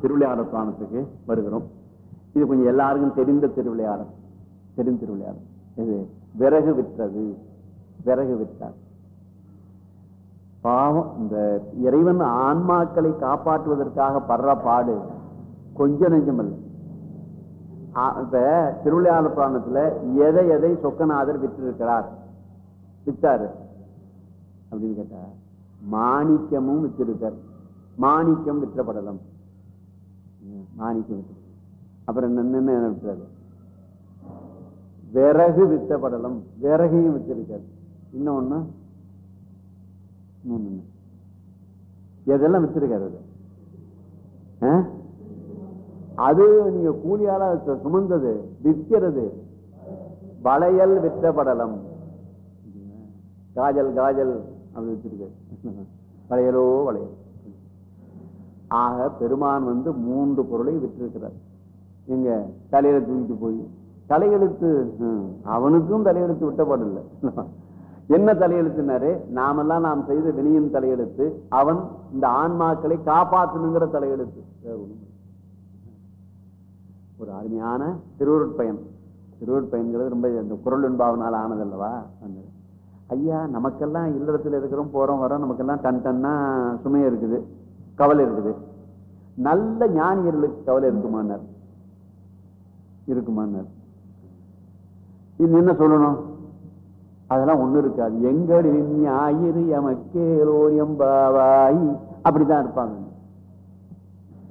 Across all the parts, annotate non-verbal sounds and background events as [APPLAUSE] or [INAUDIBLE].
திருவிளையாடல் புராணத்துக்கு வருகிறோம். இது கொஞ்சம் எல்லாருக்கும் தெரிந்த திருவிளையாடல். தெரிந்த திருவிளையாடல். இது விறகு விற்றது. விறகு விற்றார் பாவம் இந்த இறைவன் ஆன்மாக்களை காப்பாற்றுவதற்காக படுற பாடு கொஞ்சம் நெஞ்சமில்லை இப்ப திருவிளையாடல் புராணத்துல எதை எதை சொக்கநாதர் விற்றிருக்கிறார்? வித்தாரு. அப்படின்னு கேட்டா மாணிக்கமும் வித்திருக்கார். மாணிக்கம் விற்றப்படலாம். ம், விட்டு அப்புறம் என்ன என்ன விற்றாரு விறகு வித்தப்படலம் விறகையும் வித்திருக்காரு இன்னொன்னு எதெல்லாம் வித்திருக்காரு அது அது நீங்க கூலியால சுமந்தது விற்கிறது. வளையல் விற்றப்படலம் காஜல் காஜல் அப்படி வச்சிருக்காரு. வளையலோ வளையல். ஆக பெருமான் வந்து மூன்று பொருளை விற்றிருக்கிறார். எங்க தலையில தூக்கிட்டு போய் தலையெழுத்து ஹம், அவனுக்கும் தலையெழுத்து விட்டப்படல என்ன தலையெழுத்துனாரு? நாமெல்லாம் நாம் செய்த வினியின் தலையெழுத்து அவன் இந்த ஆன்மாக்களை காப்பாற்றணுங்கிற தலையெழுத்து. ஒரு அருமையான திருவருட்பயன் திருவருட்பயன்கிறது ரொம்ப இந்த குரல் என்பாவனால் ஆனதல்லவா? அல்லவா ஐயா நமக்கெல்லாம் இல்லறத்தில் இருக்கிறோம் போறோம் வரோம் நமக்கெல்லாம் டன் டன்னா சுமை இருக்குது. கவலை இருக்குது. நல்ல ஞானியர்களுக்கு கவலை இருக்குமானார். இருக்குமானார். இது என்ன சொல்லணும்? அதெல்லாம் ஒண்ணு இருக்காது. எங்களின் ஞாயிறு எமக்கேலோர் எம்பாவாய். அப்படிதான் இருப்பாங்க.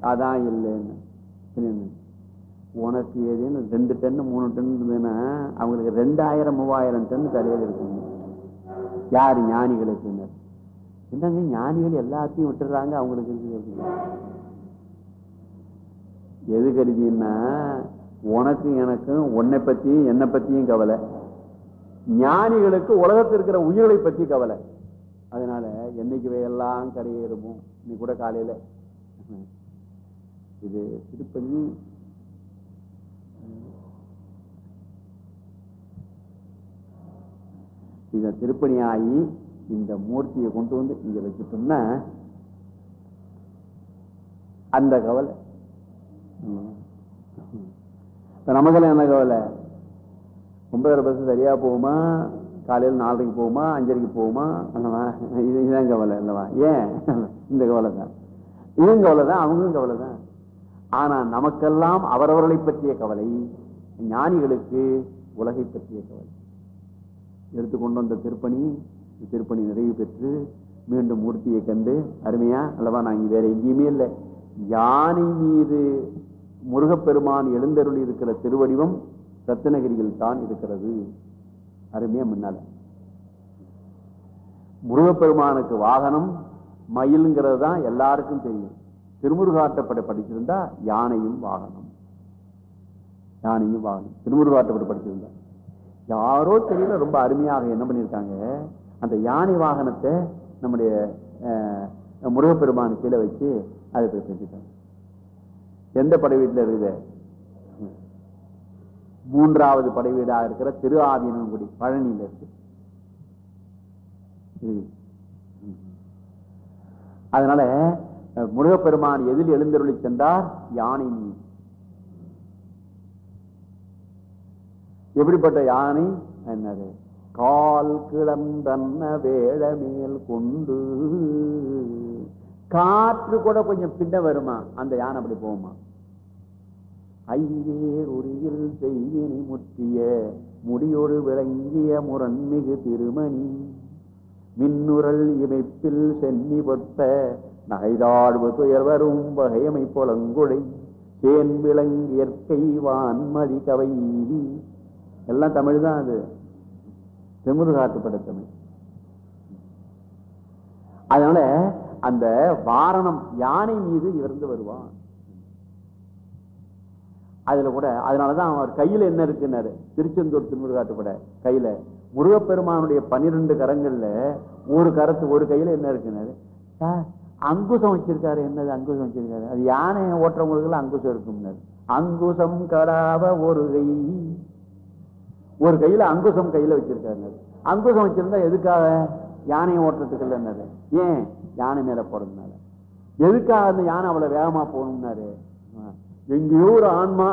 அதான் இல்லைன்னு. உனக்கு ஏதேன்னு ரெண்டு டன்னு மூணு டன் இருந்ததுன்னா அவங்களுக்கு ரெண்டாயிரம் மூவாயிரம் டன் தலையில் இருக்குங்க யார் ஞானிகளுக்கு என்னங்க ஞானிகள் எல்லாத்தையும் விட்டுறாங்க அவங்களுக்கு இருக்குது எது கருதின்னா உனக்கும் எனக்கும் உன்னை பத்தியும் என்னை பத்தியும் கவலை. ஞானிகளுக்கு உலகத்தில் இருக்கிற உயிர்களை பத்தி கவலை. அதனால என்னைக்கு எல்லாம் கரையேறுமோ? இன்னைக்கு கூட காலையில. இது திருப்பதி இதை திருப்பணி ஆகி இந்த மூர்த்தியை கொண்டு வந்து இங்க வச்சுட்டோம்னா அந்த கவலை. இப்போ நமக்கெல்லாம் என்ன கவலை? ஒன்பதரை பஸ் சரியா போகுமா? காலையில் நாலரைக்கு போகுமா? அஞ்சரைக்கு போகுமா? அல்லவா? இது இதுதான் கவலை அல்லவா? ஏன்? இந்த கவலை தான் இதுவும் கவலை தான் அவங்களும் கவலை தான் ஆனால் நமக்கெல்லாம் அவரவர்களை பற்றிய கவலை ஞானிகளுக்கு உலகை பற்றிய கவலை. எடுத்துக்கொண்டு வந்த திருப்பணி திருப்பணி நிறைவு பெற்று மீண்டும் மூர்த்தியை கண்டு அருமையா அல்லவா நான் இங்க வேற எங்கேயுமே இல்லை. யானை மீது முருகப்பெருமான் எழுந்தருள் இருக்கிற திருவடிவம் ரத்னகிரியில் தான் இருக்கிறது. அருமையா முன்னால. முருகப்பெருமானுக்கு வாகனம் மயிலுங்கிறது தான் எல்லாருக்கும் தெரியும். திருமுருகாட்டப்பட படிச்சிருந்தா யானையும் வாகனம். யானையும் வாகனம். திருமுருகாட்டப்பட படிச்சிருந்தா. யாரோ தெரியல ரொம்ப அருமையாக என்ன பண்ணியிருக்காங்க? அந்த யானை வாகனத்தை நம்முடைய முருகப்பெருமான் கீழே வச்சு அதை போய் செஞ்சுட்டாங்க எந்த படை வீட்டில் இருக்குது? மூன்றாவது படை வீடாக இருக்கிற திரு ஆதீனங்குடி பழனியில் இருக்கு. அதனால முருகப்பெருமான் எதில் எழுந்தருளி சென்றார்? யானை மீது. எப்படிப்பட்ட யானை? என்னது? கால் கிளந்தன்ன வேழ மேல் கொண்டு. காற்று கூட கொஞ்சம் பின்ன வருமா? அந்த யானை அப்படி போகுமா? ஐவேர் உரியில் செய்யினி முற்றிய முடியொரு விளங்கிய முரண்மிகு திருமணி. மின்னுரல் இமைப்பில் சென்னி பொட்ட நகைதாழ்வு துயர் வரும் வகையமை புலங்குழை. தேன் விளங்கியற்கை வான்மதி கவை. எல்லாம் தமிழ் தான் அது. செமுரு காட்டுப்பட தமிழ். அதனால அந்த வாரணம் யானை மீது இவர்ந்து வருவான். அதுல கூட அதனாலதான் அவர் கையில என்ன இருக்குன்னாரு? திருச்செந்தூர் திருமுருகாட்டுப்பட கையில. முருகப்பெருமானுடைய பனிரெண்டு கரங்கள்ல ஒரு கரத்து ஒரு கையில என்ன இருக்குன்னாரு? சார் அங்குசம் வச்சிருக்காரு. என்னது அங்குசம் வச்சிருக்காரு? அது யானை ஓட்டுறவங்களுக்கு அங்குசம் இருக்கும்னாரு. அங்குசம் கடாவ ஒரு கை. ஒரு கையில அங்குசம் கையில வச்சிருக்காரு அங்குசம் வச்சிருந்தா எதுக்காக? யானையை ஓட்டுறதுக்கு இல்லைன்னாரு ஏன்? யானை மேல போறதுனால. எதுக்காக அந்த யானை அவ்வளவு வேகமா போகணும்னாரு? எங்கேயோ ஒரு ஆன்மா.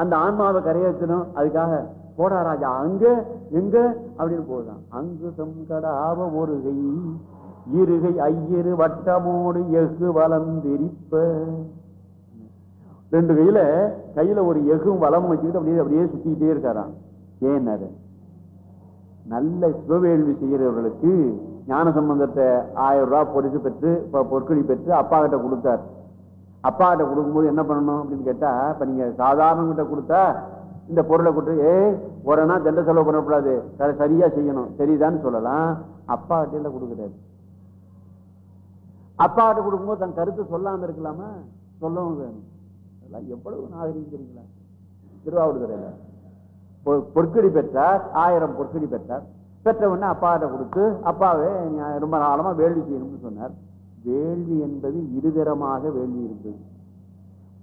அந்த ஆன்மாவை கரையேற்றணும் அதுக்காக போடா ராஜா அங்க எங்க? அப்படின்னு போதுதான் அங்கு சங்கடாவ ஒரு கை இருகை ஐயரு வட்டமோடு எஃகு வளர்ந்திருப்ப. ரெண்டு கையில கையில ஒரு எகும் வளம் வச்சுக்கிட்டு அப்படியே அப்படியே சுத்திக்கிட்டே இருக்காராம். ஏன்னாரு நல்ல சிவவேள்வி செய்கிறவர்களுக்கு ஞான சம்பந்தத்தை ஆயிரம் ரூபாய் பொறிச்சு பெற்று பொற்கொழி பெற்று அப்பா கிட்ட கொடுத்தார். அப்பா கிட்ட கொடுக்கும்போது என்ன பண்ணணும் அப்படின்னு கேட்டா இப்ப நீங்க சாதாரண கிட்ட கொடுத்தா இந்த பொருளை கொடுத்து ஏ ஒரேனா தண்ட செலவு பண்ணக்கூடாது. சரியா செய்யணும். சரிதான்னு சொல்லலாம். அப்பா கிட்ட கொடுக்குறாரு. அப்பா கிட்ட கொடுக்கும்போது தன் கருத்து சொல்லாம இருக்கலாமா? சொல்லவும் வேணும். அதெல்லாம் எவ்வளவு நாகரிகம் தெரியுங்களா? திருவாவூர்துறையில. பொற்கடி பெற்றார் ஆயிரம் பொற்கடி பெற்றார். பெற்ற அப்பாட்ட கொடுத்து அப்பாவே ரொம்ப காலமா வேள்வி செய்யணும்னு சொன்னார். வேள்வி என்பது இருதரமாக வேள்வி இருந்தது.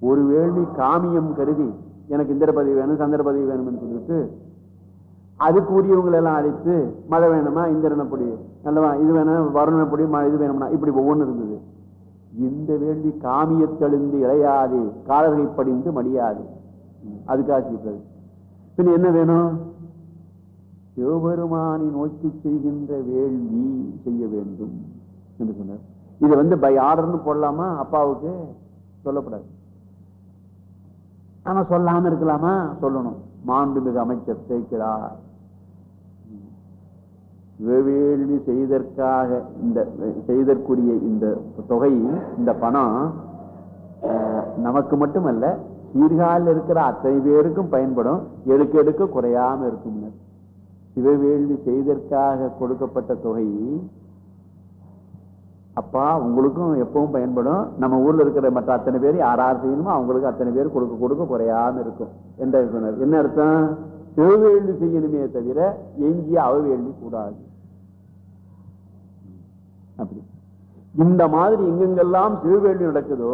ஒரு வேள்வி காமியம் கருதி எனக்கு இந்திர பதவி வேணும் சந்திர பதவி வேணும்னு சொல்லிட்டு அதுக்கு உரியவங்களை எல்லாம் அழைத்து மழை வேணுமா இந்திரனப்படி நல்லவா இது வேணும் வருணப்படி இது வேணும்னா இப்படி ஒவ்வொன்று இருந்தது. இந்த வேள்வி காமியத்தெழுந்து இளையாது காலகை படிந்து மடியாது. அதுக்காக செய்வது பின் என்ன வேணும்? சிவபெருமானை நோக்கி செய்கின்ற வேள்வி செய்ய வேண்டும் என்று சொன்னார். இது வந்து பை ஆர்டர்னு போடலாமா? அப்பாவுக்கு சொல்லப்படாது. ஆனா சொல்லாம இருக்கலாமா? சொல்லணும். மாண்புமிகு அமைச்சர் சேர்க்கிறார். வேள்வி செய்தற்காக இந்த செய்தற்குரிய இந்த தொகை இந்த பணம் நமக்கு மட்டுமல்ல சீர்காழில் இருக்கிற அத்தனை பேருக்கும் பயன்படும் எடுக்க எடுக்க குறையாம இருக்கும். சிவவேள்வி செய்தற்காக கொடுக்கப்பட்ட தொகை அப்பா உங்களுக்கும் எப்பவும் பயன்படும். நம்ம ஊர்ல இருக்கிற மற்ற அத்தனை பேர் யார் யார் செய்யணுமோ அவங்களுக்கு அத்தனை பேர் கொடுக்க கொடுக்க குறையாம இருக்கும். என்ற என்ன அர்த்தம்? சிவவேள்வி செய்யணுமே தவிர எஞ்சிய அவவேள்வி கூடாது. அப்படி. இந்த மாதிரி எங்கெங்கெல்லாம் திருவேள்வி நடக்குதோ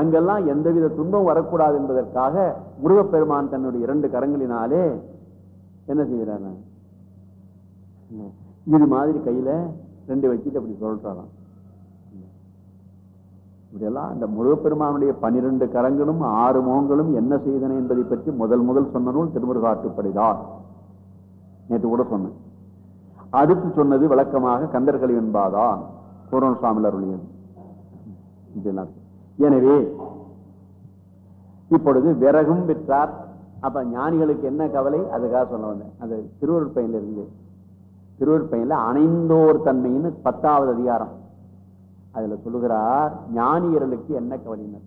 அங்கெல்லாம் எந்தவித துன்பம் வரக்கூடாது என்பதற்காக முருகப்பெருமான் தன்னுடைய இரண்டு கரங்களினாலே என்ன செய்யறாங்க இது மாதிரி கையில ரெண்டு வச்சுட்டு அப்படி சொல்றாராம். இப்படியெல்லாம் அந்த முருகப்பெருமானுடைய பனிரெண்டு கரங்களும் ஆறு முகங்களும் என்ன செய்தன என்பதை பற்றி முதல் முதல் சொன்ன நூல் திருமுருகாட்டுப்படிதான் நேற்று கூட சொன்னேன். அடுத்து சொன்னது விளக்கமாக கந்தர்களி என்பாதான் பூரண சுவாமி அருளியது. எனவே இப்பொழுது விறகும் விற்றார். அப்ப ஞானிகளுக்கு என்ன கவலை? அதுக்காக சொல்ல வந்தேன். அந்த திருவருட்பையன்ல இருந்து. திருவருட்பையன்ல அணைந்தோர் தன்மைன்னு பத்தாவது அதிகாரம். அதுல சொல்லுகிறார் ஞானியர்களுக்கு என்ன கவனினர்?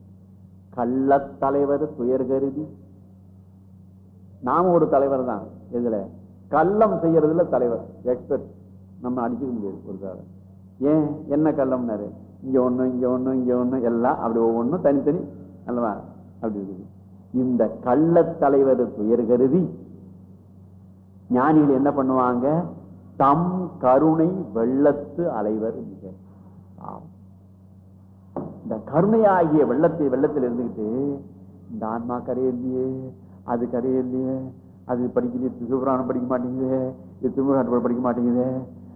கள்ளத்தலைவர் துயர் கருதி. நாம ஒரு தலைவர் தான் இதுல கள்ளம் செய்யறதுல தலைவர் எக்ஸ்பர்ட் நம்ம அடிச்சுக்க முடியாது ஒரு தலைவர் ஏன்? என்ன கள்ளம்னாரு? இங்க ஒண்ணு இங்க ஒண்ணு இங்க ஒண்ணு எல்லாம் அப்படி ஒவ்வொன்றும் தனித்தனி அல்லவா? அப்படி இருக்குது. இந்த கள்ளத்தலைவர் துயர் கருதி ஞானிகள் என்ன பண்ணுவாங்க? தம் கருணை வெள்ளத்து அலைவர் மிக. இந்த கருணையாகிய வெள்ளத்தை வெள்ளத்தில் இருந்துகிட்டு இந்த ஆன்மா கரையில்லையே அது கரையில்லையே அது படிக்கலையே சிவபுராணம் படிக்க மாட்டேங்குது இது படிக்க மாட்டேங்குது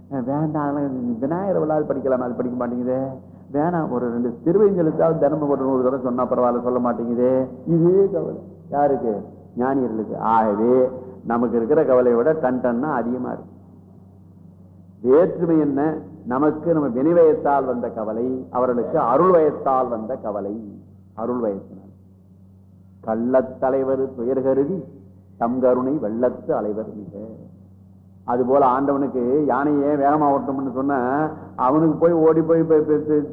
வேண்டாம் விநாயகர் விழாது படிக்கலாம் அது படிக்க மாட்டேங்குது வேணாம் ஒரு ரெண்டு திருவைஞ்சலுக்காவது தினமும் ஒரு நூறு தடவை சொன்னா பரவாயில்ல சொல்ல மாட்டேங்குது. இதே கவலை. யாருக்கு? ஞானியர்களுக்கு. ஆகவே நமக்கு இருக்கிற கவலையை விட டன் டன்னா அதிகமா இருக்கு. வேற்றுமை என்ன? நமக்கு நம்ம வினிவயத்தால் வந்த கவலை அவர்களுக்கு அருள் வயத்தால் வந்த கவலை. அருள் வயத்தினால் கள்ளத்தலைவர் துயர் கருதி தம் கருணை வெள்ளத்து அலைவர் மிக அது போல ஆண்டவனுக்கு யானையே வேகமா ஓட்டணும்னு சொன்ன அவனுக்கு போய் ஓடி போய்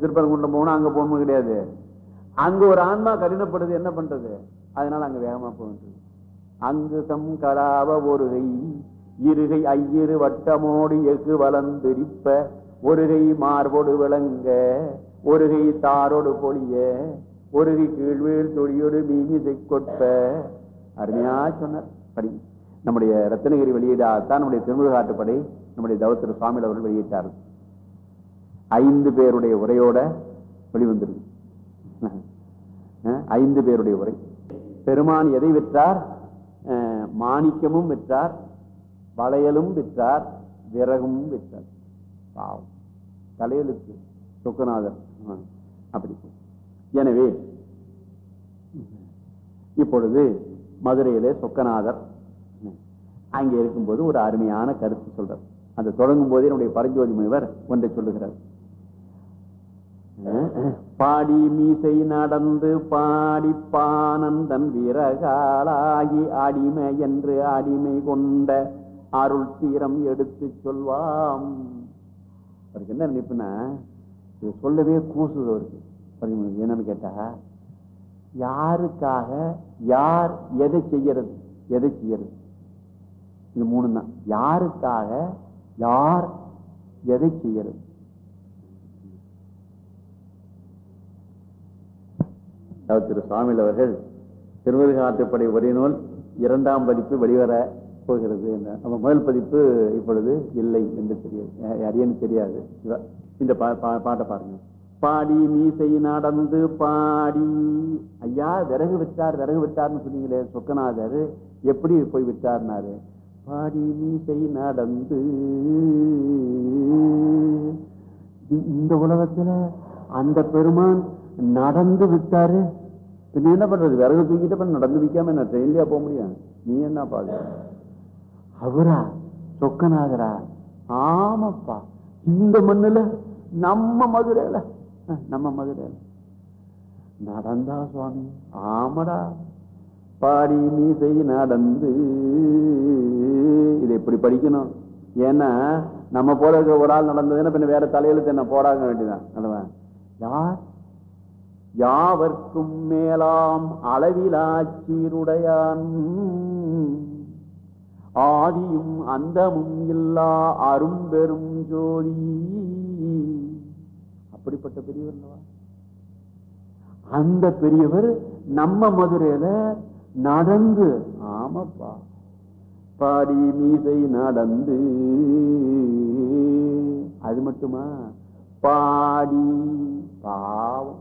திருப்பரங்குன்றம் போகணும் அங்க போகணும் கிடையாது. அங்கே ஒரு ஆன்மா கடினப்படுது என்ன பண்றது? அதனால அங்க வேகமா போகின்றது அங்கு தம் கடாவ ஒருகை இருகை ஐயிரு வட்டமோடு எஃகு வளர்ந்திருப்ப ஒருகை மார்போடு விளங்க ஒருகை தாரோடு பொழிய ஒருகை கீழ்வேல் தொழியோடு மீமிசை கொட்ப அருமையா சொன்னார். படி. நம்முடைய ரத்னகிரி வெளியீடாகத்தான் நம்முடைய திருமுருகாட்டுப்படை நம்முடைய தவத்திர சுவாமியில் அவர்கள் வெளியிட்டார். ஐந்து பேருடைய உரையோட வெளிவந்திருக்கு. ஐந்து பேருடைய உரை. பெருமான் எதை விற்றார்? மாணிக்கமும் விற்றார் வளையலும் விற்றார் விறகும் விற்றார். பாவம். தலையெழுத்து. சொக்கநாதர். அப்படி எனவே இப்பொழுது மதுரையிலே சொக்கநாதர். அங்கே இருக்கும்போது ஒரு அருமையான கருத்து சொல்றார். அந்த தொடங்கும் போதே என்னுடைய பரஞ்சோதி முனிவர் ஒன்றை சொல்லுகிறார். பாடி மீசை நடந்து பாடி பானந்தன் வீரகாலாகி அடிமை என்று அடிமை கொண்ட அருள் தீரம் எடுத்து சொல்வாம். அவருக்கு என்ன நினைப்புன்னா இது சொல்லவே கூசுது அவருக்கு. என்னன்னு கேட்டா யாருக்காக யார் எதை செய்யறது எதை செய்யறது? இது மூணு தான் யாருக்காக யார் எதை செய்யறது? திரு சுவாமியில் அவர்கள் திருவருகாட்டுப்படை ஒரே நூல் இரண்டாம் பதிப்பு வெளிவர போகிறது என்ன? அப்ப முதல் பதிப்பு இப்பொழுது இல்லை என்று தெரியாது. அறியன்னு தெரியாது. இந்த பா- பா- பாட்டை பாருங்க. பாடி மீசை நடந்து பாடி. ஐயா விறகு விட்டார் விறகு விட்டார்னு சொன்னீங்களே சொக்கநாதர். எப்படி போய் விட்டார்னாரு? பாடி மீசை நடந்து. இந்த உலகத்துல அந்த பெருமான் நடந்து விட்டாரு. பின்ன என்ன பண்றது? விறகு தூக்கிட்டு நடந்து விற்காம என்ன ட்ரெயின்லயா போக முடியும்? நீ என்ன பாக்குற அவரா சொக்கனாகிறா ஆமாப்பா. இந்த மண்ணுல நம்ம மதுரையில நம்ம மதுரையில நடந்தா சுவாமி ஆமடா. பாடி மீசை நடந்து. இதை இப்படி படிக்கணும். ஏன்னா நம்ம போல இருக்க ஒரு ஆள் நடந்ததுன்னா பின்ன வேற தலையெழுத்து என்ன போடாங்க வேண்டியதான் அல்லவா? யார்? யாவர்க்கும் மேலாம் அளவிலாச்சீருடையான் ஆதியும் அந்தமும் இல்லா அரும்பெரும் ஜோதி. அப்படிப்பட்ட பெரியவர் அந்த பெரியவர் நம்ம மதுரையில நடந்து ஆமாப்பா பாடி மீசை நடந்து அது மட்டுமா? பாடி பாவம்.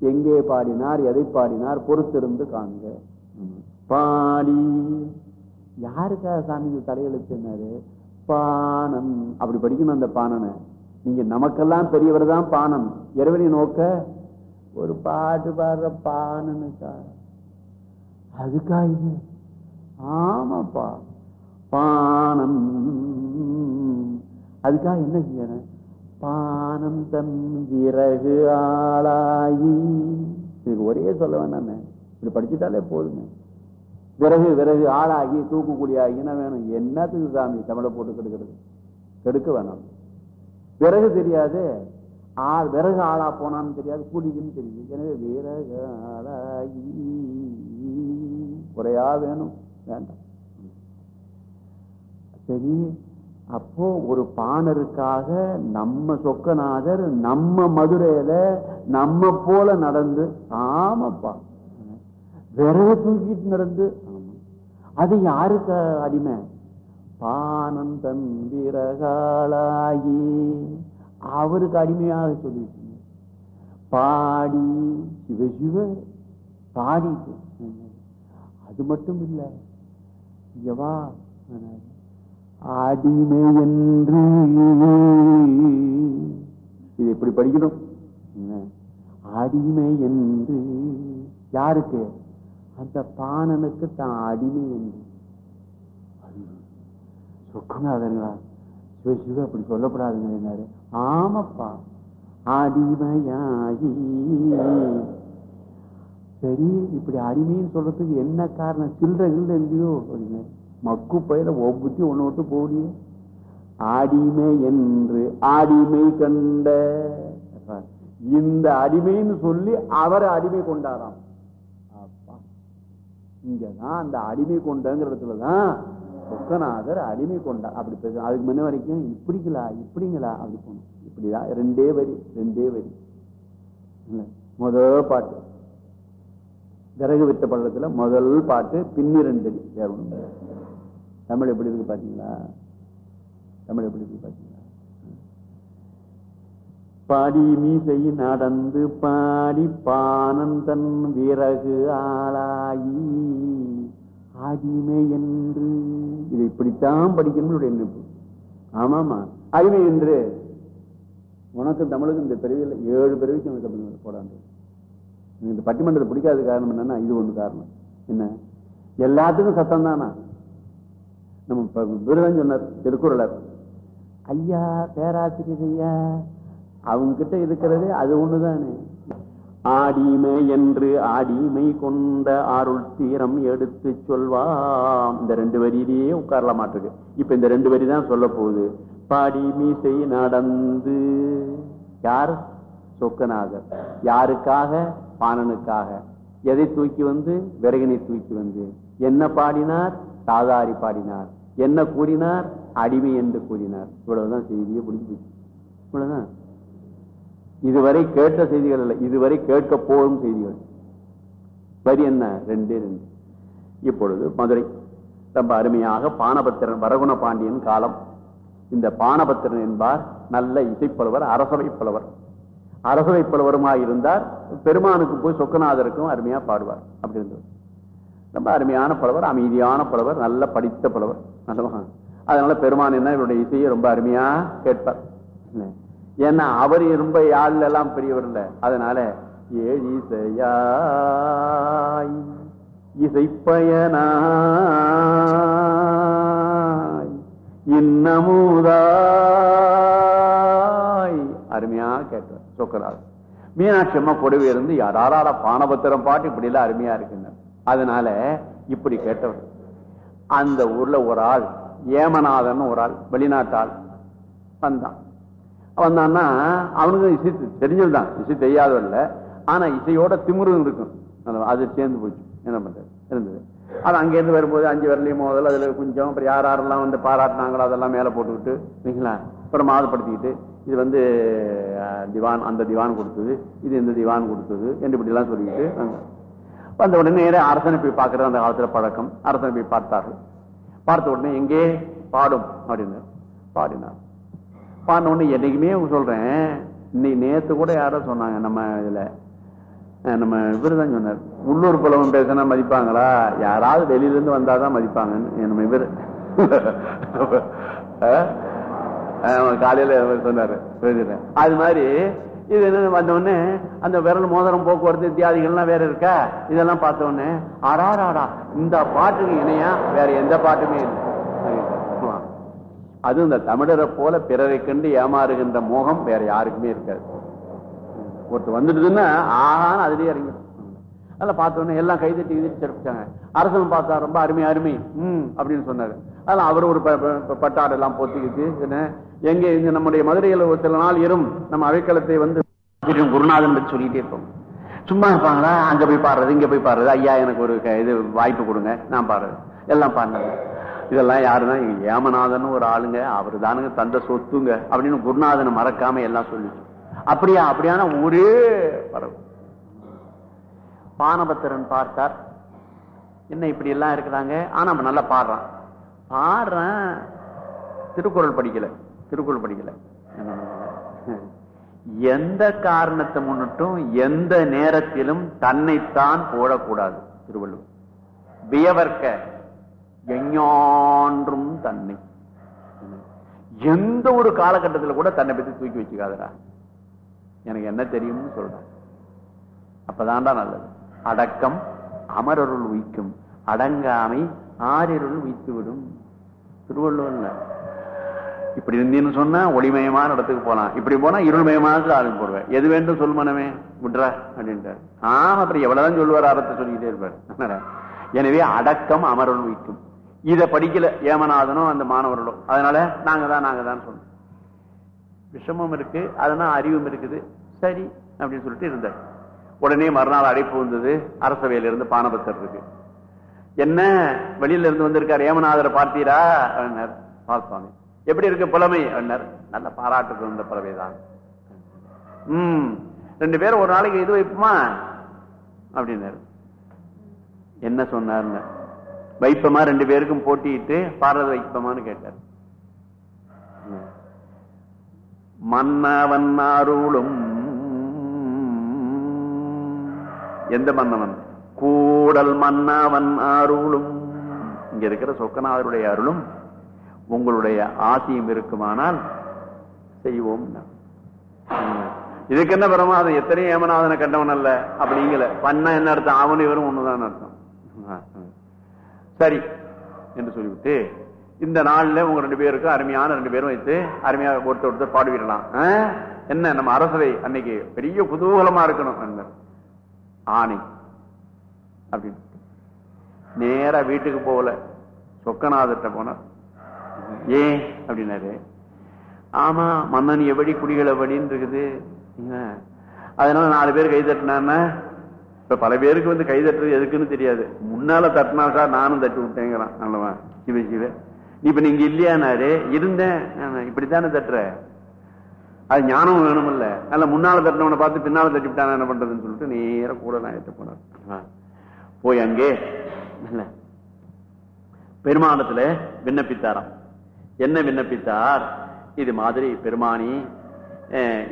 எங்கே பாடினார் எதை பாடினார் பொறுத்திருந்து காண்க. பாடி. யாருக்காக சாமி இந்த தலையெழுத்தினாரு பானம். அப்படி படிக்கணும் அந்த பானனை. நீங்க நமக்கெல்லாம் பெரியவர் தான் பானம். இறைவனை நோக்க ஒரு பாட்டு பாடுற பானனுக்கா அதுக்கா இது. ஆமாப்பா. பானம். அதுக்காக என்ன செய்யறேன் பானம் தந்திரகு ஆளாயி இதுக்கு ஒரே சொல்ல வேண்டாம் இப்படி படிச்சுட்டாலே போதுங்க விறகு விறகு ஆளாகி தூக்குக்குடி ஆகினா வேணும்? என்னத்துக்கு சாமி தமிழை போட்டு கெடுக்கிறது? கெடுக்க வேணாம். விறகு தெரியாது. ஆள் விறகு ஆளா போனான்னு தெரியாது கூலிக்குன்னு தெரியுது. எனவே விறகு ஆளாகி குறையா வேணும். வேண்டாம். சரி அப்போ ஒரு பாணருக்காக நம்ம சொக்கநாதர் நம்ம மதுரையில நம்ம போல நடந்து ஆமாப்பா விறகு தூக்கிட்டு நடந்து அது யாருக்கு அடிமை? பானம் தம்பிரகாலாகி அவருக்கு அடிமையாக சொல்லிட்டு பாடி சிவ சிவ பாடிட்டு அது மட்டும் இல்லை. எவா அடிமை என்று இது இப்படி படிக்கணும்? என்ன? அடிமை என்று யாருக்கு? அந்த பாணனுக்கு தான் அடிமை என்று. சொக்கநாதங்களா சிவ சிவ அப்படி சொல்லப்படாதுங்க ஆமாப்பா அடிமையாகி. சரி இப்படி அடிமைன்னு சொல்றதுக்கு என்ன காரணம்? சில்லறைகள் இல்லையோ? அப்படின்னு. மக்கு பயில ஒவ்வொத்தி ஒன்று விட்டு போடிய. அடிமை என்று அடிமை கண்ட. இந்த அடிமைன்னு சொல்லி அவரை அடிமை கொண்டாராம். இங்கதான் அந்த அடிமை கொண்டங்கிற இடத்துலதான் சொக்கநாதர் அடிமை கொண்டா அப்படி பேச அதுக்கு முன்ன வரைக்கும் இப்படிங்களா இப்படிங்களா அப்படி போகணும் இப்படிதான் ரெண்டே வரி ரெண்டே வரி. முதல் பாட்டு. விறகு விட்ட பள்ளத்துல முதல் பாட்டு பின்னி வேற தமிழ் எப்படி இருக்கு பாத்தீங்களா? தமிழ் எப்படி இருக்கு பாத்தீங்களா? பாடி மீசை நடந்து பாடி பானந்தன் விறகு ஆளாயி அடிமை என்று. இதை இப்படித்தான் படிக்கணும்னு ஒரு எண்ணம். ஆமாமா அடிமை என்று. உனக்கு தமிழுக்கு இந்த பிறவியில் ஏழு பிறவிக்கு உனக்கு தமிழ் போடாண்டு. இந்த பட்டிமன்றத்தை பிடிக்காத காரணம் என்னன்னா இது ஒண்ணு காரணம். என்ன? எல்லாத்துக்கும் சத்தம் தானா? நம்ம விருதம் சொன்னார் திருக்குறளர். ஐயா பேராசிரியர் ஐயா அவங்க கிட்ட இருக்கிறது அது ஒண்ணுதானே? ஆடிமை என்று ஆடிமை கொண்ட அருள் தீரம் எடுத்து சொல்வாம். இந்த ரெண்டு வரியிலேயே உட்காரல மாட்டிருக்கு. இப்ப இந்த ரெண்டு வரி தான் சொல்ல போகுது. பாடி மீசை நடந்து. யார்? சொக்கநாதர். யாருக்காக? பாணனுக்காக. எதை தூக்கி வந்து? விறகினை தூக்கி வந்து. என்ன பாடினார்? சாதாரி பாடினார். என்ன கூறினார்? அடிமை என்று கூறினார். இவ்வளவுதான் செய்தியை பிடிச்சு போச்சு. இவ்வளவுதான். இதுவரை கேட்ட செய்திகள் அல்ல. இதுவரை கேட்க போகும் செய்திகள். வரி என்ன? ரெண்டு ரெண்டு. இப்பொழுது மதுரை. ரொம்ப அருமையாக பானபத்திரன் வரகுண பாண்டியன் காலம். இந்த பானபத்திரன் என்பார் நல்ல இசைப்புலவர் அரசவை புலவர். அரசவை புலவருமாய் இருந்தார். பெருமானுக்கு போய் சொக்கநாதருக்கும் அருமையா பாடுவார். அப்படி ரொம்ப அருமையான புலவர் அமைதியான புலவர் நல்ல படித்த புலவர். நல்லவா அதனால பெருமான் என்ன? இவருடைய இசையை ரொம்ப அருமையா கேட்பார். ஏன்னா அவர் ரொம்ப யாழ்ல எல்லாம் பெரியவர் இல்ல. அதனால ஏழிசையாய் இசைப்பயனாய் இன்னமுதாய். அருமையா கேட்டார் சொக்கராஜ் மீனாட்சி அம்மா கூடவே இருந்து யாரார பானபத்திரம் பாட்டு இப்படி எல்லாம் அருமையா இருக்குங்க அதனால இப்படி கேட்டவர். அந்த ஊர்ல ஒரு ஆள் ஏமநாதன் ஒரு ஆள் வெளிநாட்டாள் வந்தான். வந்தான்னா அவனுக்கு இசை தெரிஞ்சதுதான். இசை தெரியாதவன் இல்ல. ஆனா இசையோட திமுருன்னு இருக்கும். அது சேர்ந்து போச்சு. என்ன பண்றது? இருந்தது. அது அங்கேருந்து வரும்போது அஞ்சு வரலையும் முதல்ல அதுல கொஞ்சம் அப்புறம் யார் யாரெல்லாம் வந்து பாராட்டினாங்களோ அதெல்லாம் மேலே போட்டுக்கிட்டு இல்லைங்களா? அப்புறம் மாதப்படுத்திக்கிட்டு இது வந்து திவான் அந்த திவான் கொடுத்தது இது இந்த திவான் கொடுத்தது என்று இப்படிலாம் சொல்லிக்கிட்டு வந்த உடனே நேர அரசனை போய் பார்க்கறது அந்த காலத்தில் பழக்கம். அரசனை போய் பார்த்தார்கள். பார்த்த உடனே எங்கே? பாடும் அப்படின்னு பாடினார். பாடின உடனே என்னைக்குமே சொல்றேன். இன்னைக்கு நேத்து கூட யாரோ சொன்னாங்க நம்ம இதுல. நம்ம இவரு தான் சொன்னார். உள்ளூர் புலவன் பேசினா மதிப்பாங்களா? யாராவது வெளியில இருந்து வந்தாதான் மதிப்பாங்கன்னு. நம்ம இவர். காலையில சொன்னாரு. அது மாதிரி இது என்ன வந்த அந்த விரல் மோதிரம் போக்குவரத்து இத்தியாதிகள்லாம் வேற இருக்கா? இதெல்லாம் பார்த்த உடனே ஆடாடாடா இந்த பாட்டுக்கு இணையா? வேற எந்த பாட்டுமே இல்லை. அதுவும் இந்த தமிழரை போல பிறரை கண்டு ஏமாறுகின்ற மோகம் வேற யாருக்குமே இருக்காது. ஒருத்தர் வந்துடுதுன்னா ஆகான்னு அதுலயே இறங்கி அதெல்லாம் பார்த்தோன்னே எல்லாம் கைதட்டி கைதட்டி சிறப்பிச்சாங்க அரசன் பார்த்தா ரொம்ப அருமை அருமை ம் அப்படின்னு சொன்னார். அதெல்லாம் அவர் ஒரு பட்டாடு எல்லாம் போத்திக்கிட்டு எங்கே எங்க நம்முடைய மதுரையில் ஒரு சில நாள் இரும் நம்ம அவைக்களத்தை வந்து குருநாதன் பற்றி சொல்லிட்டே இருப்போம். சும்மா இருப்பாங்களா? அங்கே போய் பாடுறது இங்கே போய் பாடுறது. ஐயா எனக்கு ஒரு இது வாய்ப்பு கொடுங்க நான் பாடுறது. எல்லாம் பாடுறேன் இதெல்லாம் யாருன்னா ஏமநாதன் ஒரு ஆளுங்க அவரு தானுங்க தந்த சொத்துங்க அப்படின்னு குருநாதனை மறக்காம எல்லாம் சொல்லிச்சு. அப்படியா அப்படியான ஒரே பரவு பானபத்திரன் பார்த்தார். என்ன இப்படி எல்லாம் இருக்கிறாங்க ஆனா நம்ம நல்லா பாடுறான். பாடுறேன். திருக்குறள் படிக்கல திருக்குறள் படிக்கல. எந்த காரணத்தை முன்னிட்டும் எந்த நேரத்திலும் தன்னைத்தான் போடக்கூடாது திருவள்ளுவர். வியவர்க்க எஞ்ஞான்றும் தன்னை. எந்த ஒரு காலகட்டத்தில் கூட தன்னை பத்தி தூக்கி வச்சுக்காதடா. எனக்கு என்ன தெரியும்னு சொல்றேன் அப்பதான்டா நல்லது. அடக்கம் அமரருள் உயிக்கும். அடங்காமை ஆறிருள் உயித்து விடும் திருவள்ளுவர்ல இப்படி இருந்தீன்னு சொன்னா ஒளிமயமான இடத்துக்கு போலாம். இப்படி போனா இருள்மயமான ஆளுக்கு போடுவேன். எது வேண்டும் சொல் மனமே. விட்றா அப்படின்ட்டார். ஆமா அப்புறம் எவ்வளவுதான் சொல்லுவார் அறத்தை சொல்லிக்கிட்டே இருப்பார். எனவே அடக்கம் அமரல் வைக்கும் இதை படிக்கல ஏமநாதனும் அந்த மாணவர்களும் அதனால நாங்க தான் நாங்க தான் சொன்னோம். விஷமம் இருக்கு அதனால அறிவும் இருக்குது. சரி அப்படின்னு சொல்லிட்டு இருந்தார். உடனே மறுநாள் அழைப்பு வந்தது அரசவையிலிருந்து பானபத்தர் இருக்கு. என்ன வெளியில இருந்து வந்திருக்காரு ஏமநாதரை பார்த்தீரா? அப்படின்னார். சுவாமி. எப்படி இருக்கு புலமை? அப்படின்னார். நல்ல பாராட்டுக்கு வந்த புலமைதான் உம் ரெண்டு பேரும் ஒரு நாளைக்கு இது வைப்புமா? அப்படின்னாரு. என்ன சொன்னார் வைப்பமா ரெண்டு பேருக்கும் போட்டிட்டு பாரத வைப்பமான்னு கேட்டார். மன்னவன் அருளும் எந்த மன்னவன்? கூடல் மன்னவன் அருளும் இங்க இருக்கிற சொக்கநாதருடைய அருளும் உங்களுடைய ஆசையும் இருக்குமானால் செய்வோம். இதுக்கு என்ன பிரமா? அது எத்தனை ஏமநாதனை கண்டவன் அல்ல. அப்படிங்கல. பண்ண என்ன அர்த்தம்? அவனு இவரும் ஒண்ணுதான் அர்த்தம். சரி என்று சொல்லிவிட்டு இந்த நாளில் உங்க ரெண்டு பேருக்கும் அருமையான ரெண்டு பேரும் வைத்து அருமையாக ஒருத்தர் ஒருத்தர் பாடுவிடலாம் ஆ? என்ன நம்ம அரசவை அன்னைக்கு பெரிய குதூகலமா இருக்கணும் என்றார். ஆணை அப்படின்னு. நேரா வீட்டுக்கு போகல. சொக்கநாதர்கிட்ட போனார். ஏன்? அப்படின்னாரு. ஆமா மன்னன் எப்படி குடிகள் எவடின்னு இருக்குது என்ன? அதனால நாலு பேர் கை தட்டினான்னா இப்ப பல பேருக்கு வந்து கை தட்டுறது எதுக்குன்னு தெரியாது. முன்னால தட்டினா சார் நானும் தட்டி விட்டேங்கிறான் நல்லவா சிவ சிவ. நீ இப்ப நீங்க இல்லையானாரு இருந்தேன். இப்படித்தானே தட்டுற? அது ஞானம் வேணுமில்ல. அல்ல முன்னால தட்டினவனை பார்த்து பின்னால தட்டி விட்டான என்ன பண்றதுன்னு சொல்லிட்டு நேர கூட நான் எடுத்து போனார் ஆ. போய் அங்கே பெருமானத்துல விண்ணப்பித்தாராம். என்ன விண்ணப்பித்தார்? இது மாதிரி பெருமானி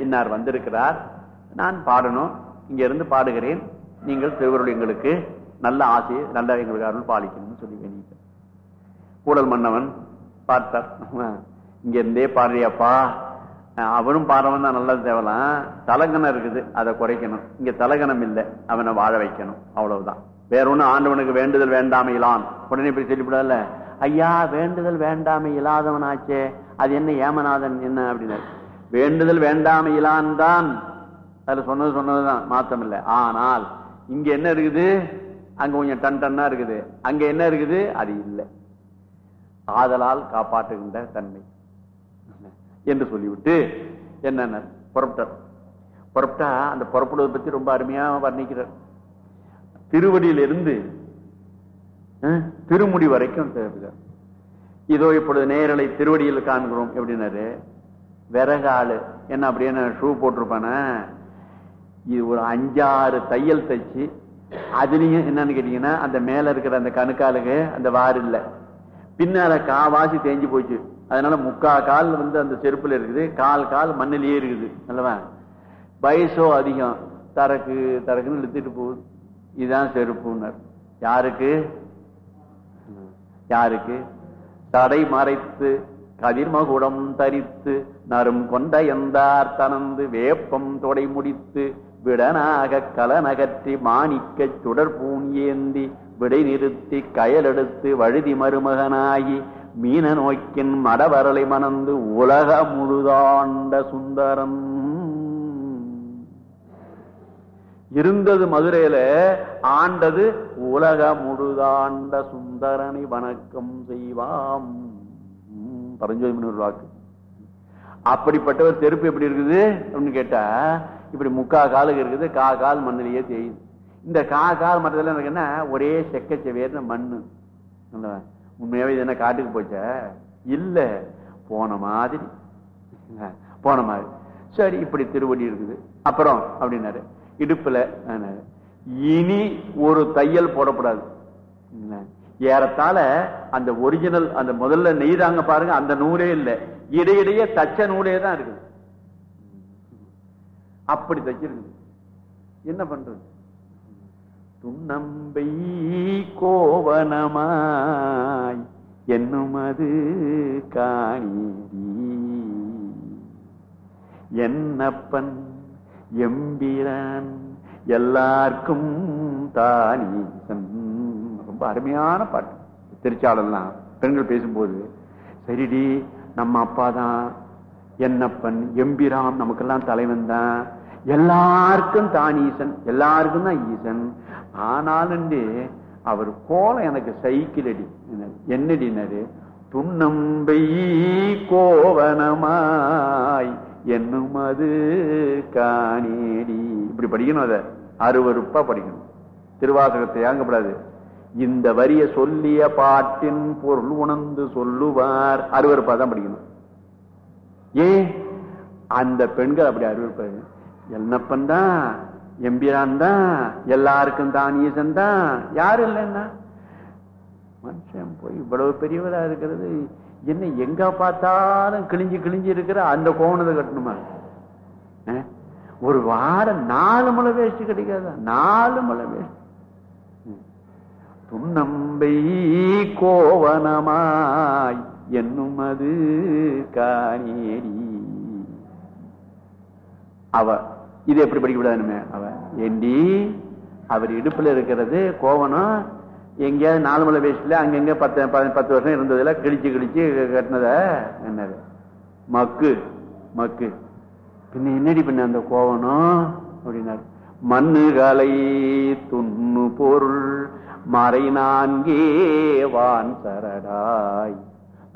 இன்னார் வந்திருக்கிறார். நான் பாடணும். இங்க இருந்து பாடுகிறேன். நீங்கள் திருவருள் எங்களுக்கு நல்ல ஆசையை நல்ல எங்களுக்கு அருள் பாலிக்கணும்னு சொல்லி வேண்டிட்டார் கூடல் மன்னவன் பார்த்தார். [LAUGHS] இங்க இருந்தே பாடுறியாப்பா அவனும் பாடுறவன் தான் நல்லது தேவலாம். தலகணம் இருக்குது அதை குறைக்கணும். இங்க தலகணம் இல்லை அவனை வாழ வைக்கணும். அவ்வளவுதான். வேற ஒன்றும் ஆண்டவனுக்கு வேண்டுதல் வேண்டாமையிலான். உடனே இப்படி சொல்லிவிடாதுல்ல? ஐயா வேண்டுதல் வேண்டாமை இல்லாதவனாச்சே அது என்ன ஏமநாதன் என்ன அப்படின்னாரு. வேண்டுதல் வேண்டாமையிலான் தான். அதில் சொன்னது சொன்னதுதான் மாத்தம் இல்லை ஆனால் இங்க என்ன இருக்குது? அங்க கொஞ்சம் டன் டன்னா இருக்குது. அங்க என்ன இருக்குது? அது இல்லை. ஆதலால் காப்பாற்றுகின்ற தன்மை. என்று சொல்லிவிட்டு என்னென்ன? புறப்பட்டார். புறப்பட்டா அந்த புறப்படுவதை பத்தி ரொம்ப அருமையா வர்ணிக்கிறார். திருவடியிலிருந்து அஹ், திருமுடி வரைக்கும் தேவைதான் இதோ இப்பொழுது நேரலை திருவடியில் காண்கிறோம் எப்படின்னாரு? விறகாலு என்ன அப்படியே ஷூ போட்டிருப்பானே? இது ஒரு அஞ்சாறு தையல் தைச்சு அதுலயும் என்னன்னு கேட்டீங்கன்னா அந்த மேல இருக்கிற அந்த கணுக்காலுக்கு அந்த வார் இல்லை. பின்னால காவாசி தேஞ்சு போச்சு. அதனால முக்கா கால் வந்து அந்த செருப்புல இருக்குது. கால் கால் மண்ணிலேயே இருக்குது. அல்லவா? வயசோ அதிகம். தரக்கு தரக்குன்னு இழுத்துட்டு போகுது இதுதான் செருப்புனர் யாருக்கு? யாருக்கு? தடை மறைத்து கதிர்மகுடம் தரித்து நரும் கொண்ட எந்தார் தனந்து வேப்பம் தொடை முடித்து விடனாக கலனகற்றி மாணிக்கச் சுடற்பூன் ஏந்தி விடை நிறுத்தி கயலெடுத்து வழுதி மருமகனாகி மீன நோக்கின் மடவரலை மணந்து உலக முழுதாண்ட சுந்தரம். இருந்தது மதுரையில ஆண்டது உலக முழுதாண்ட சுந்தரனை வணக்கம் செய்வாம். பரஞ்சோதி முனிவர் வாக்கு. அப்படிப்பட்டவர் செருப்பு எப்படி இருக்குது? அப்படின்னு கேட்டா இப்படி முக்கா காலுக்கு இருக்குது கா கால் மண்ணிலேயே தெரியுது இந்த கா கால் மற்றதெல்லாம் எனக்கு என்ன? ஒரே செக்க செவேர்னு மண்ணு. உண்மையாவே இது என்ன காட்டுக்கு போச்சா? இல்ல. போன மாதிரி. போன மாதிரி. சரி இப்படி திருவடி இருக்குது. அப்புறம் அப்படின்னாரு. இடுப்புல இனி ஒரு தையல் போடக்கூடாது. ஏறத்தால அந்த ஒரிஜினல் அந்த முதல்ல நெய்தாங்க பாருங்க அந்த நூலே இல்லை. இடையிடையே தச்ச நூலே தான் இருக்குது. அப்படி தச்சிருக்கு என்ன பண்றது? துண்ணம்பை கோவனமாய் என்னும் அது காணீரி என்னப்பன் எம்பிரான் எல்லாருக்கும் தானீசன். ரொம்ப அருமையான பாட்டு. திருச்சாளர்லாம் பெண்கள் பேசும்போது சரிடி நம்ம அப்பா தான் என்னப்பன் எம்பிராம் நமக்கெல்லாம் தலைவன் தான். எல்லாருக்கும் தான் ஈசன் எல்லாருக்கும் தான் ஈசன். ஆனாலும் அவர் கோலம் எனக்கு சைக்கிள் அடி என்னடினாரு? துண்ணம்பை கோவனமாய் என்னும் அது காணேடி. இப்படி படிக்கணும் அத. அருவருப்பா படிக்கணும். திருவாசகத்தை ஏங்கப்படாது. இந்த வரிய சொல்லிய பாட்டின் பொருள் உணர்ந்து சொல்லுவார். அருவறுப்பா தான் படிக்கணும். ஏன் அந்த பெண்கள் அப்படி அருவறுப்பாங்க என்னப்பன் தான் எம்பிரான் தான் எல்லாருக்கும் தான் ஈசன் தான் யாரும் இல்லைன்னா? மனுஷன் போய் இவ்வளவு பெரியவரா இருக்கிறது. என்ன எங்க பார்த்தாலும் கிழிஞ்சு கிழிஞ்சு இருக்கிற அந்த கோவணத்தை கட்டணுமா? ஒரு வாரம் நாலு மலை வேஸ்ட் கிடைக்காதா? நாலு மலை வேஸ்ட் துண்ணம்பை கோவனமாய் என்னும் அது காணேரி. அவ இது எப்படி படிக்கப்படாதுமே அவ ஏண்டி அவர் இடுப்புல இருக்கிறது கோவனம். எங்கேயாவது நாலு மலை வேஷ்டில அங்கங்க பத்து பத்து வருஷம் இருந்ததுல கிழிச்சு கிழிச்சு கட்டினத என்னது? மக்கு மக்கு. பின்ன என்னடி பண்ண அந்த கோவணம் அப்படின்னாரு. மண்ணுகளை துண்ணு பொருள் மறை நான்கே வான் சரடாய்.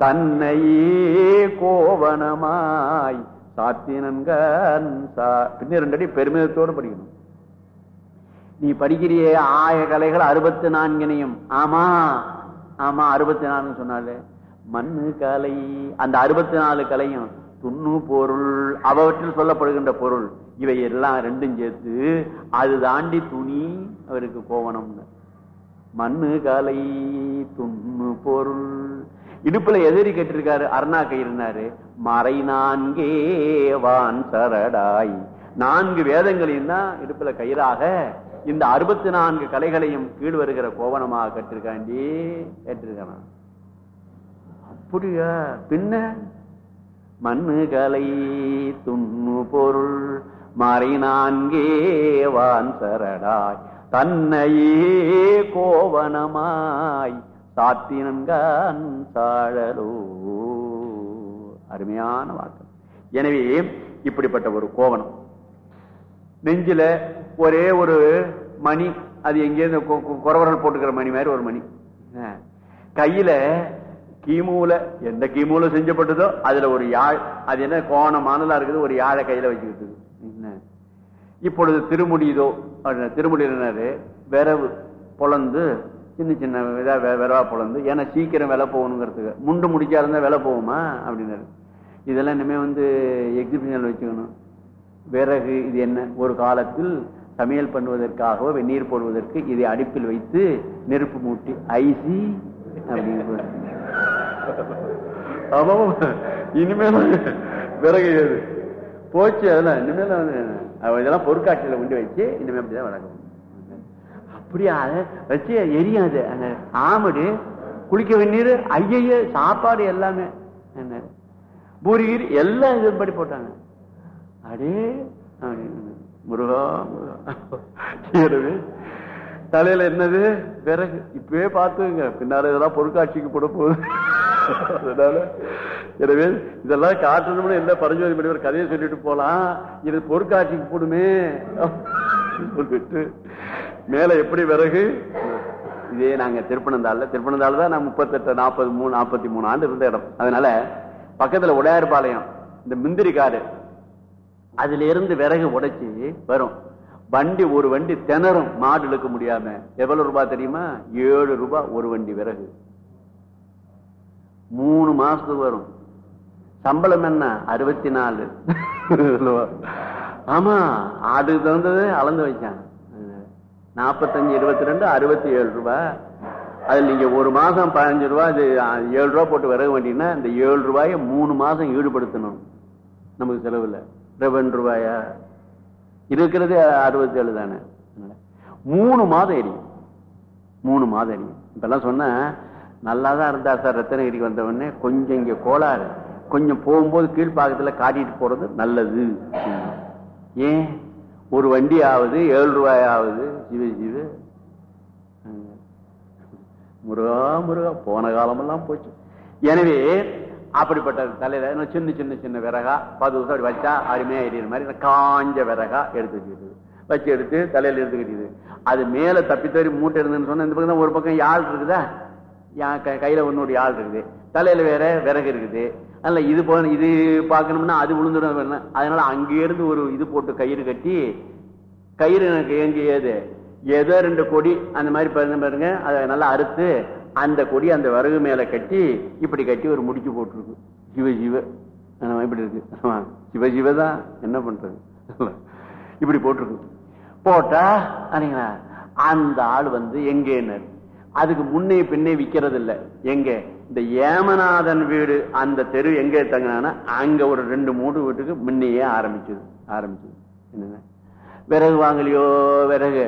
தன்னையே கோவணமாய் சாத்தினன்கண் சா பின்ன ரெண்டடி பெருமிதத்தோடு படிக்கணும். நீ படிக்கிறிய ஆய கலைகள் அறுபத்தி நான்கினையும். ஆமா ஆமா அறுபத்தி நான்கு சொன்னாலே மண்ணு கலை அந்த அறுபத்தி நாலு கலையும் துண்ணு பொருள் அவற்றில் சொல்லப்படுகின்ற பொருள் இவை எல்லாம் ரெண்டும் சேர்த்து அது தாண்டி துணி அவருக்கு கோவணம்னு. மண்ணு கலை துண்ணு பொருள். இடுப்புல எதிரி கேட்டிருக்காரு அருணா கயிறுனாரு மறை நான்கே வான் சரடாய். நான்கு வேதங்களையும் தான் இடுப்புல கயிறாக இந்த அறுபத்தி நான்கு கலைகளையும் கீழ் வருகிற கோவணமாக கட்டிருக்காண்டி கேட்டிருக்கானா? அப்படியா? பின்ன? மண்ணு கலை துண்ணு பொருள் மறை நான்கே வான் சரடாய். தன்னையே கோவணமாய் சாத்தினன்கான் சாழலோ. அருமையான வாக்கு. எனவே இப்படிப்பட்ட ஒரு கோவணம். நெஞ்சில ஒரே ஒரு மணி அது எங்கேருந்து கொ- குறவர்கள் போட்டுக்கிற மணி மாதிரி ஒரு மணி. ஆ. கையில கிமுல எந்த கிமுல செஞ்சப்பட்டதோ அதுல ஒரு யாழ் அது என்ன கோணமானதா இருக்குது ஒரு யாழை கையில வச்சுக்கிட்டு என்ன? இப்பொழுது திருமுடியுதோ அப்படின்னா விரவு பொழந்து சின்ன சின்ன இதாக வெ- விரவா பொழந்து. ஏன்னா சீக்கிரம் விலை போகணுங்கிறதுக்கு. முண்டு முடிச்சா இருந்தால் விலை போகுமா? அப்படின்னாரு. இதெல்லாம் இனிமேல் வந்து எக்ஸிபிஷனில் வச்சுக்கணும். விறகு இது என்ன? ஒரு காலத்தில் சமையல் பண்ணுவதற்காகவோ வெந்நீர் போடுவதற்கு இதை அடுப்பில் வைத்து நெருப்பு மூட்டி ஐசி அப்படின்னு ஆமாம். இனிமேல் விறகு ஏது போச்சு அதெல்லாம் இனிமேல் இதெல்லாம் பொருட்காட்சியில் கொண்டு வச்சு இனிமேல் அப்படிதான் வளர்க்கணும் அப்படியா அதை வச்சு எரியாது அந்த ஆமடு குளிக்க வெந்நீர் ஐயைய சாப்பாடு எல்லாமே. என்ன? பூரிகீர் எல்லாம் இது படி போட்டாங்க. அடே முருகா முருகா. தலையில என்னது? விறகு. இப்பவே பார்த்துங்க பின்னால இதெல்லாம் பொருட்காட்சிக்கு போட போகுது. அதனால எனவே இதெல்லாம் காட்டணும்னு என்ன பரஞ்சோதி பண்ணி ஒரு கதையை சொல்லிட்டு போலாம். இது பொருட்காட்சிக்கு போடுமே. சொல்லிட்டு மேல எப்படி விறகு? இதே நாங்க திருப்பனந்தாள்ல. திருப்பனந்தாள் தான் நான் முப்பத்தெட்டு நாற்பது மூணு நாற்பத்தி மூணு ஆண்டு இருந்த இடம். அதனால பக்கத்துல உடையார்பாளையம் இந்த முந்திரி காடு அதுல இருந்து விறகு உடைச்சு வரும். வண்டி ஒரு வண்டி திணறும் மாடு இழுக்க முடியாம. எவ்வளவு ரூபாய் தெரியுமா? ஏழு ரூபாய் ஒரு வண்டி விறகு. மூணு மாசத்துக்கு வரும். சம்பளம் என்ன? அறுபத்தி நாலு ஆமா ஆடு தகுந்தது அளந்து வச்சான் நாற்பத்தஞ்சு இருபத்தி ரெண்டு அறுபத்தி ஏழு ரூபாய் அதில் நீங்க ஒரு மாசம் பதினஞ்சு ரூபாய் அது ஏழு ரூபாய் போட்டு விறகு வண்டினா இந்த ஏழு ரூபாயை மூணு மாசம் ஈடுபடுத்தணும். நமக்கு செலவில் ரெவன் ரூபாயா? இருக்கிறது அறுபத்தி ஏழு தானே மூணு மாதம் எரியும் மூணு மாதம் எரியும் இப்பெல்லாம் சொன்ன நல்லா தான் இருந்தா சார் ரத்தனகிரிக்கு வந்த உடனே கொஞ்சம் இங்கே கோளாறு. கொஞ்சம் போகும்போது கீழ்ப்பாக்கத்தில் காட்டிட்டு போகிறது நல்லது. ஏன்? ஒரு வண்டி ஆகுது ஏழு ரூபாய் ஆகுது சிவ சிவ முருகா முருகா போன காலமெல்லாம் போச்சு. எனவே அப்படிப்பட்ட தலையில சின்ன சின்ன சின்ன விறகா பத்து வருஷம் அப்படி வச்சா அருமையா எரியிற மாதிரி காஞ்ச விறகா எடுத்து வச்சுக்கிட்டு வச்சு எடுத்து தலையில எடுத்துக்கிட்டு அது மேல தப்பி தவறி மூட்டை இருந்துன்னு சொன்னா இந்த பக்கம் தான் ஒரு பக்கம் யாழ் இருக்குதா? யா- க- கையில ஒன்னோட ஆள் இருக்குது. தலையில வேற விறகு இருக்குது. அதனால இது போ இது பார்க்கணும்னா அது விழுந்துடும் அதனால அங்கேருந்து ஒரு இது போட்டு கயிறு கட்டி கயிறு எனக்கு எங்க ஏது ஏதோ ரெண்டு கொடி அந்த மாதிரி பாருங்க. அதை நல்லா அறுத்து அந்த கொடி அந்த விறகு மேல கட்டி இப்படி கட்டி ஒரு முடிச்சு போட்டிருக்கு. சிவ சிவ இப்படி இருக்கு? ஆமா, சிவ சிவ தான். என்ன பண்றது? இப்படி போட்டிருக்கு. போட்டா சரிங்களா அந்த ஆள் வந்து எங்கேனர்? அதுக்கு முன்னே பின்னே விக்கிறது இல்ல எங்க? இந்த ஏமநாதன் வீடு அந்த தெரு எங்க தங்கினா அங்க ஒரு ரெண்டு மூணு வீட்டுக்கு முன்னையே ஆரம்பிச்சது. ஆரம்பிச்சது. என்னங்க விறகு வாங்கலையோ விறகு.